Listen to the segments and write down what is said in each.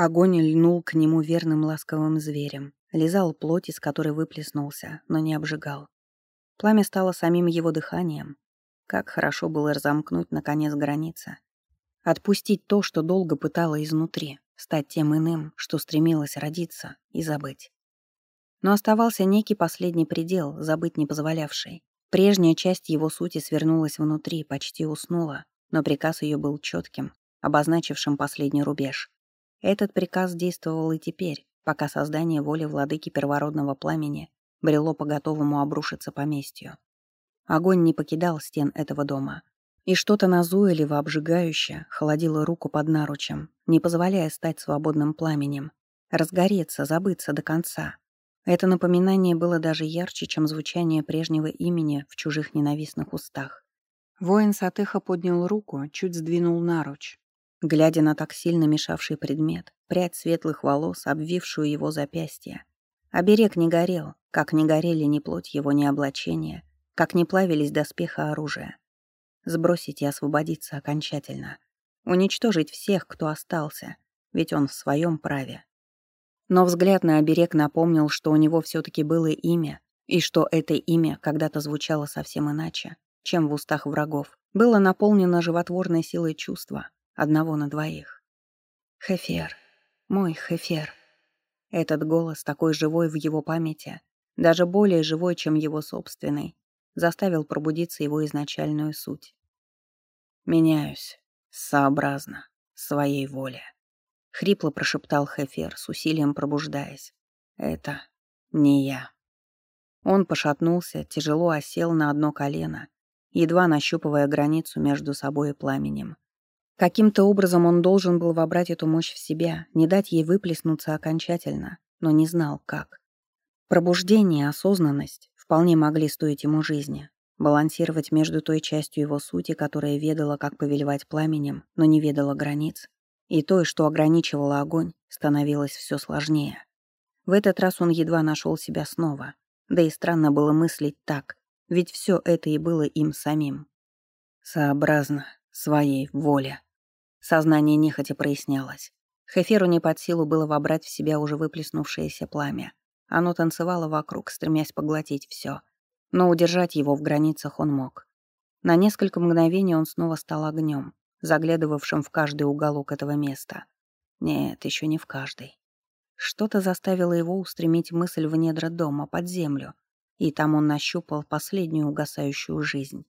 Огонь льнул к нему верным ласковым зверем, лизал плоть, из которой выплеснулся, но не обжигал. Пламя стало самим его дыханием. Как хорошо было разомкнуть, наконец, границы. Отпустить то, что долго пытало изнутри, стать тем иным, что стремилось родиться и забыть. Но оставался некий последний предел, забыть не позволявший. Прежняя часть его сути свернулась внутри, почти уснула, но приказ ее был четким, обозначившим последний рубеж. Этот приказ действовал и теперь, пока создание воли владыки первородного пламени брело по готовому обрушиться поместью. Огонь не покидал стен этого дома. И что-то назойливо обжигающее холодило руку под наручем, не позволяя стать свободным пламенем, разгореться, забыться до конца. Это напоминание было даже ярче, чем звучание прежнего имени в чужих ненавистных устах. Воин Сатыха поднял руку, чуть сдвинул наруч. Глядя на так сильно мешавший предмет, прядь светлых волос, обвившую его запястье. Оберег не горел, как не горели ни плоть его, ни облачения, как не плавились доспеха оружия. Сбросить и освободиться окончательно. Уничтожить всех, кто остался, ведь он в своем праве. Но взгляд на оберег напомнил, что у него все таки было имя, и что это имя когда-то звучало совсем иначе, чем в устах врагов, было наполнено животворной силой чувства, одного на двоих. Хефер, мой Хефер. Этот голос, такой живой в его памяти, даже более живой, чем его собственный, заставил пробудиться его изначальную суть. «Меняюсь, сообразно, своей воле», — хрипло прошептал Хефер, с усилием пробуждаясь. «Это не я». Он пошатнулся, тяжело осел на одно колено, едва нащупывая границу между собой и пламенем. Каким-то образом он должен был вобрать эту мощь в себя, не дать ей выплеснуться окончательно, но не знал, как. Пробуждение, осознанность вполне могли стоить ему жизни. Балансировать между той частью его сути, которая ведала, как повелевать пламенем, но не ведала границ, и той, что ограничивала огонь, становилось все сложнее. В этот раз он едва нашел себя снова. Да и странно было мыслить так, ведь все это и было им самим. Сообразно своей воле. Сознание нехотя прояснялось. Хеферу не под силу было вобрать в себя уже выплеснувшееся пламя. Оно танцевало вокруг, стремясь поглотить все. Но удержать его в границах он мог. На несколько мгновений он снова стал огнем, заглядывавшим в каждый уголок этого места. Нет, еще не в каждый. Что-то заставило его устремить мысль в недра дома, под землю, и там он нащупал последнюю угасающую жизнь.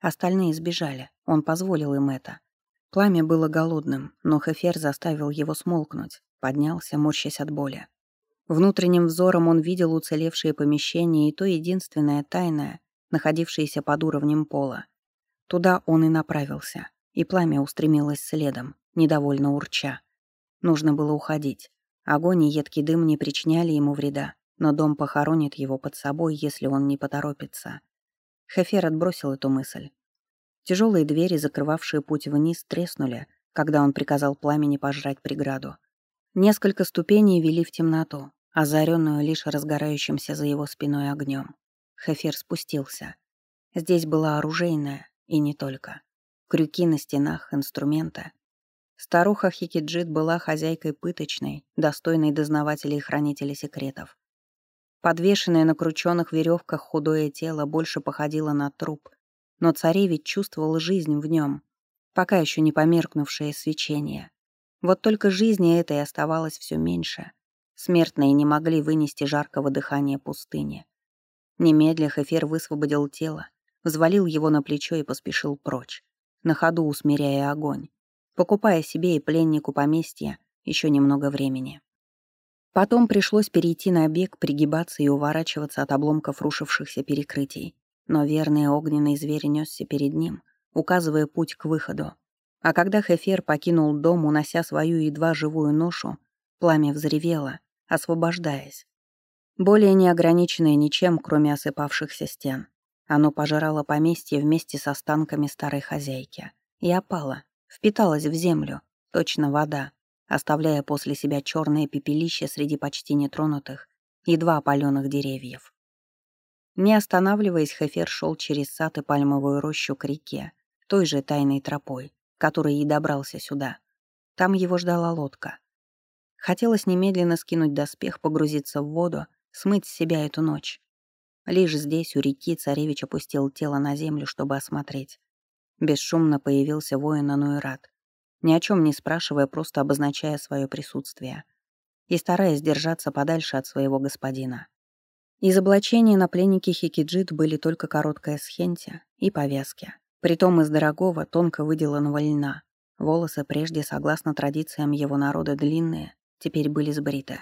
Остальные сбежали, он позволил им это. Пламя было голодным, но Хефер заставил его смолкнуть, поднялся, морщась от боли. Внутренним взором он видел уцелевшие помещения и то единственное тайное, находившееся под уровнем пола. Туда он и направился, и пламя устремилось следом, недовольно урча. Нужно было уходить. Огонь и едкий дым не причиняли ему вреда, но дом похоронит его под собой, если он не поторопится. Хефер отбросил эту мысль. Тяжелые двери, закрывавшие путь вниз, треснули, когда он приказал пламени пожрать преграду. Несколько ступеней вели в темноту, озаренную лишь разгорающимся за его спиной огнем. Хефер спустился. Здесь была оружейная, и не только. Крюки на стенах, инструменты. Старуха Хикиджит была хозяйкой пыточной, достойной дознавателей и хранителей секретов. Подвешенное на крученных веревках худое тело больше походило на труп, но царевич чувствовал жизнь в нем, пока еще не померкнувшее свечение. Вот только жизни этой оставалось все меньше. Смертные не могли вынести жаркого дыхания пустыни. Немедля Хефер высвободил тело, взвалил его на плечо и поспешил прочь, на ходу усмиряя огонь, покупая себе и пленнику поместья еще немного времени. Потом пришлось перейти на бег, пригибаться и уворачиваться от обломков рушившихся перекрытий. Но верный огненный зверь несся перед ним, указывая путь к выходу. А когда Хефер покинул дом, унося свою едва живую ношу, пламя взревело, освобождаясь. Более не ограниченное ничем, кроме осыпавшихся стен. Оно пожирало поместье вместе с останками старой хозяйки. И опало, впиталось в землю, точно вода, оставляя после себя черное пепелище среди почти нетронутых, едва опаленных деревьев. Не останавливаясь, Хефер шел через сад и пальмовую рощу к реке, той же тайной тропой, которой и добрался сюда. Там его ждала лодка. Хотелось немедленно скинуть доспех, погрузиться в воду, смыть с себя эту ночь. Лишь здесь, у реки, царевич опустил тело на землю, чтобы осмотреть. Бесшумно появился воин Ануэрат, ни о чем не спрашивая, просто обозначая свое присутствие и стараясь держаться подальше от своего господина. Из облачения на пленнике Хикиджит были только короткая схенти и повязки, притом из дорогого, тонко выделанного льна. Волосы, прежде согласно традициям его народа длинные, теперь были сбриты.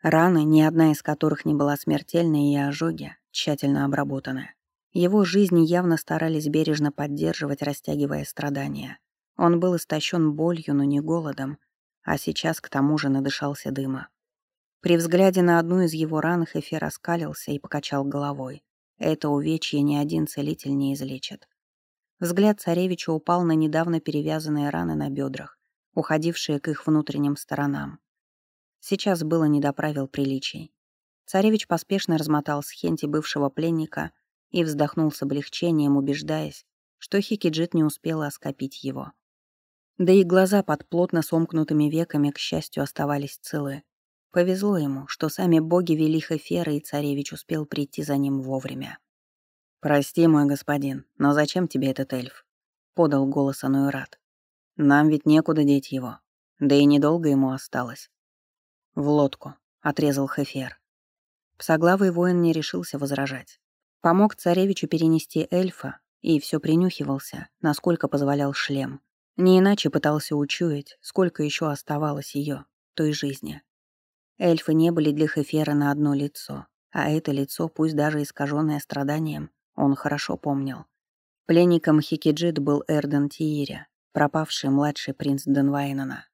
Раны, ни одна из которых не была смертельной, и ожоги, тщательно обработаны. Его жизни явно старались бережно поддерживать, растягивая страдания. Он был истощен болью, но не голодом, а сейчас к тому же надышался дыма. При взгляде на одну из его ран Эфир раскалился и покачал головой. Это увечье ни один целитель не излечит. Взгляд царевича упал на недавно перевязанные раны на бедрах, уходившие к их внутренним сторонам. Сейчас было не до правил приличий. Царевич поспешно размотал схенти бывшего пленника и вздохнул с облегчением, убеждаясь, что Хикиджит не успела оскопить его. Да и глаза под плотно сомкнутыми веками, к счастью, оставались целы. Повезло ему, что сами боги вели Хефера, и царевич успел прийти за ним вовремя. «Прости, мой господин, но зачем тебе этот эльф?» — подал голос Ануэрат. «Нам ведь некуда деть его. Да и недолго ему осталось». «В лодку», — отрезал Хефер. Псоглавый воин не решился возражать. Помог царевичу перенести эльфа и все принюхивался, насколько позволял шлем. Не иначе пытался учуять, сколько еще оставалось ее, той жизни. Эльфы не были для Хефера на одно лицо, а это лицо, пусть даже искаженное страданием, он хорошо помнил. Пленником Хикиджит был Эрден Тииря, пропавший младший принц Денвайнена.